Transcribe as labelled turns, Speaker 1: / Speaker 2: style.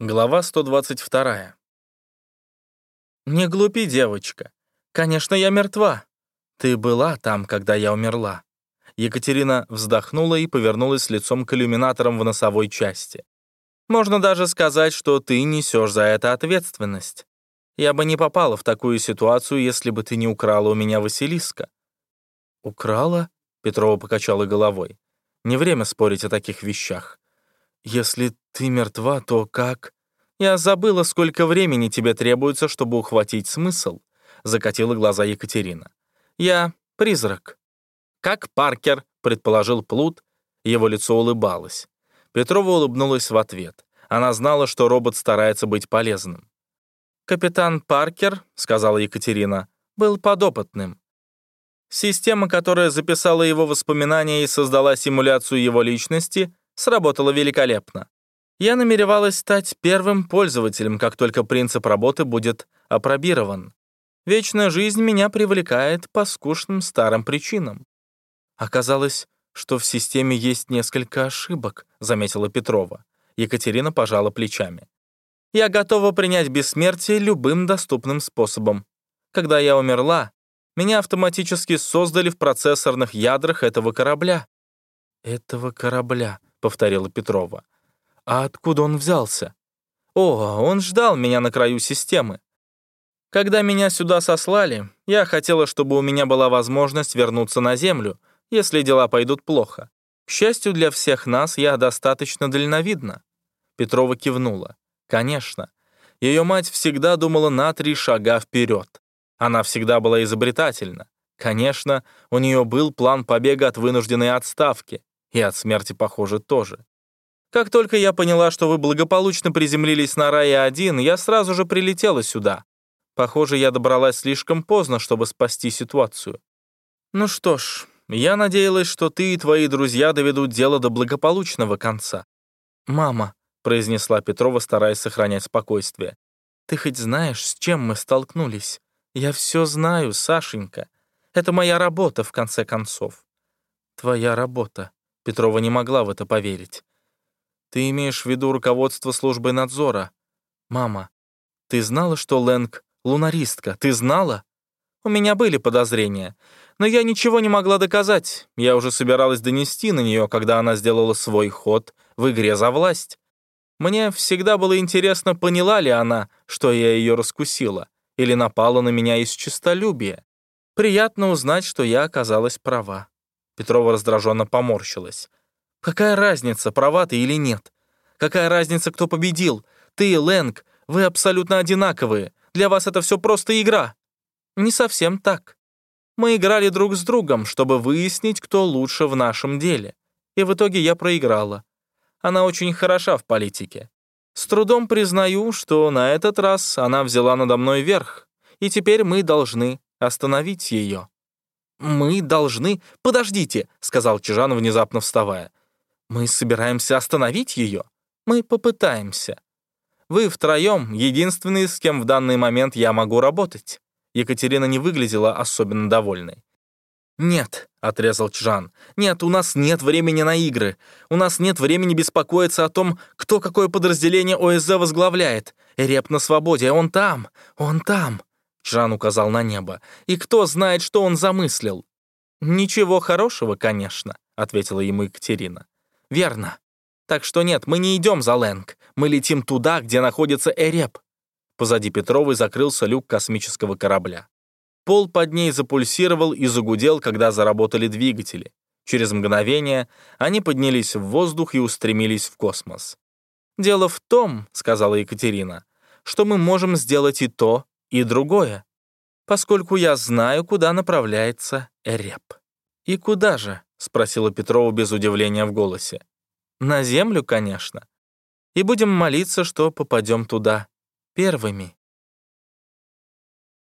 Speaker 1: Глава 122. «Не глупи, девочка. Конечно, я мертва. Ты была там, когда я умерла». Екатерина вздохнула и повернулась лицом к иллюминаторам в носовой части. «Можно даже сказать, что ты несешь за это ответственность. Я бы не попала в такую ситуацию, если бы ты не украла у меня Василиска». «Украла?» — Петрова покачала головой. «Не время спорить о таких вещах. Если ты мертва, то как?» «Я забыла, сколько времени тебе требуется, чтобы ухватить смысл», — закатила глаза Екатерина. «Я призрак». «Как Паркер», — предположил Плут, его лицо улыбалось. Петрова улыбнулась в ответ. Она знала, что робот старается быть полезным. «Капитан Паркер», — сказала Екатерина, — «был подопытным. Система, которая записала его воспоминания и создала симуляцию его личности, сработала великолепно. Я намеревалась стать первым пользователем, как только принцип работы будет опробирован. Вечная жизнь меня привлекает по скучным старым причинам. Оказалось, что в системе есть несколько ошибок, заметила Петрова. Екатерина пожала плечами. Я готова принять бессмертие любым доступным способом. Когда я умерла, меня автоматически создали в процессорных ядрах этого корабля. «Этого корабля», — повторила Петрова. «А откуда он взялся?» «О, он ждал меня на краю системы. Когда меня сюда сослали, я хотела, чтобы у меня была возможность вернуться на Землю, если дела пойдут плохо. К счастью для всех нас, я достаточно дальновидна». Петрова кивнула. «Конечно. Ее мать всегда думала на три шага вперед. Она всегда была изобретательна. Конечно, у нее был план побега от вынужденной отставки. И от смерти, похоже, тоже. Как только я поняла, что вы благополучно приземлились на Рае-1, я сразу же прилетела сюда. Похоже, я добралась слишком поздно, чтобы спасти ситуацию. Ну что ж, я надеялась, что ты и твои друзья доведут дело до благополучного конца. «Мама», — произнесла Петрова, стараясь сохранять спокойствие, «ты хоть знаешь, с чем мы столкнулись? Я все знаю, Сашенька. Это моя работа, в конце концов». «Твоя работа», — Петрова не могла в это поверить. «Ты имеешь в виду руководство службы надзора?» «Мама, ты знала, что Лэнг — лунаристка? Ты знала?» «У меня были подозрения, но я ничего не могла доказать. Я уже собиралась донести на нее, когда она сделала свой ход в игре за власть. Мне всегда было интересно, поняла ли она, что я ее раскусила, или напала на меня из честолюбия. Приятно узнать, что я оказалась права». Петрова раздраженно поморщилась. Какая разница, права ты или нет? Какая разница, кто победил? Ты и Лэнг, вы абсолютно одинаковые. Для вас это все просто игра. Не совсем так. Мы играли друг с другом, чтобы выяснить, кто лучше в нашем деле. И в итоге я проиграла. Она очень хороша в политике. С трудом признаю, что на этот раз она взяла надо мной верх, и теперь мы должны остановить ее. «Мы должны... Подождите», — сказал Чижан, внезапно вставая. Мы собираемся остановить ее? Мы попытаемся. Вы втроем единственные, с кем в данный момент я могу работать. Екатерина не выглядела особенно довольной. «Нет», — отрезал Чжан, — «нет, у нас нет времени на игры. У нас нет времени беспокоиться о том, кто какое подразделение ОСЗ возглавляет. Реп на свободе, он там, он там», — Чжан указал на небо. «И кто знает, что он замыслил?» «Ничего хорошего, конечно», — ответила ему Екатерина. «Верно. Так что нет, мы не идем за Лэнг. Мы летим туда, где находится Эреп». Позади Петровой закрылся люк космического корабля. Пол под ней запульсировал и загудел, когда заработали двигатели. Через мгновение они поднялись в воздух и устремились в космос. «Дело в том, — сказала Екатерина, — что мы можем сделать и то, и другое, поскольку я знаю, куда направляется Эреп». «И куда же?» — спросила Петрова без удивления в голосе. «На землю, конечно. И будем молиться, что попадем туда первыми».